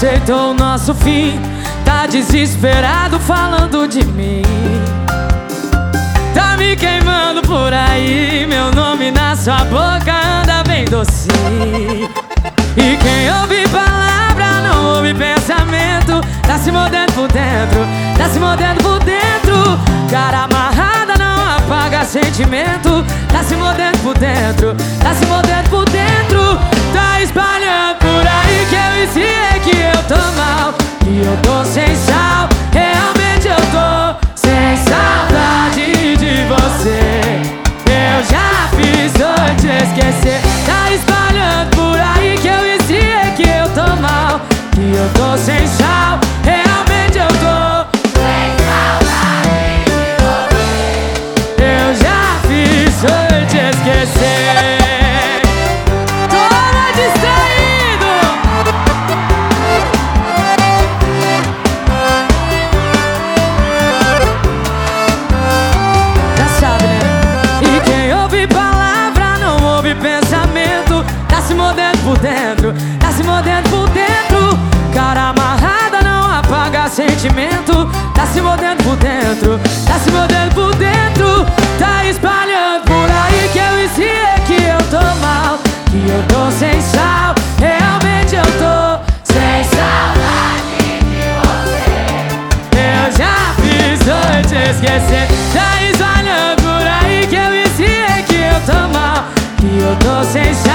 decretou o nosso fim Tá desesperado falando de mim. Tá me queimando por aí Meu nome na sua boca anda bem docinho. E quem ouve palavra não ouve pensamento. Tá se mordendo por dentro, tá se mordendo por dentro. Cara amarrada não apaga sentimento. Tá se mordendo por dentro, tá se mordendo eu tô sem sal, realmente eu tô sem saudade de você. Eu já fiz hoje esquecer Tá espalhando por aí que eu ensinei que eu tô mal Que eu tô sem sal, mordendo por dentro, tá se mordendo por dentro. Cara amarrada não apaga sentimento, tá se mordendo por dentro, tá se mordendo por dentro. Tá espalhando por aí que eu esqueci que eu tô mal, que eu tô sem sal. Realmente eu tô sem saudade de você. Eu já fiz hoje esquecer, tá espalhando por aí que eu esqueci que eu tô mal, que eu tô sem sal.